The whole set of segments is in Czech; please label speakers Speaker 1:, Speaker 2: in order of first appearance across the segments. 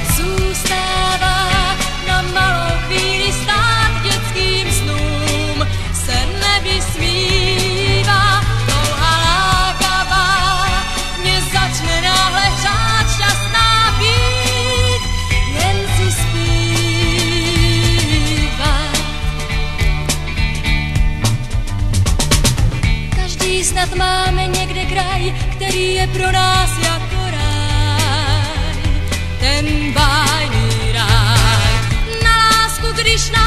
Speaker 1: zůstává. Na malou chvíli stát dětským se mě začne náhle jen si. Každý snad máme někde kraj, který je pro nás jak Krishna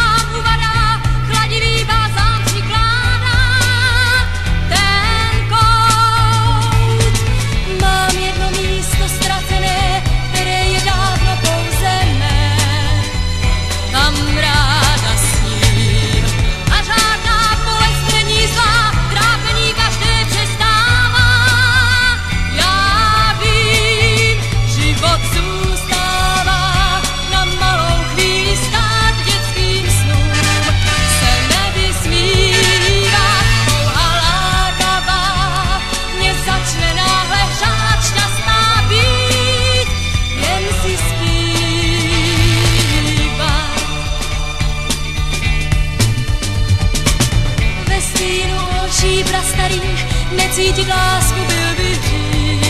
Speaker 1: prastarých necítit lásku byl by hřích.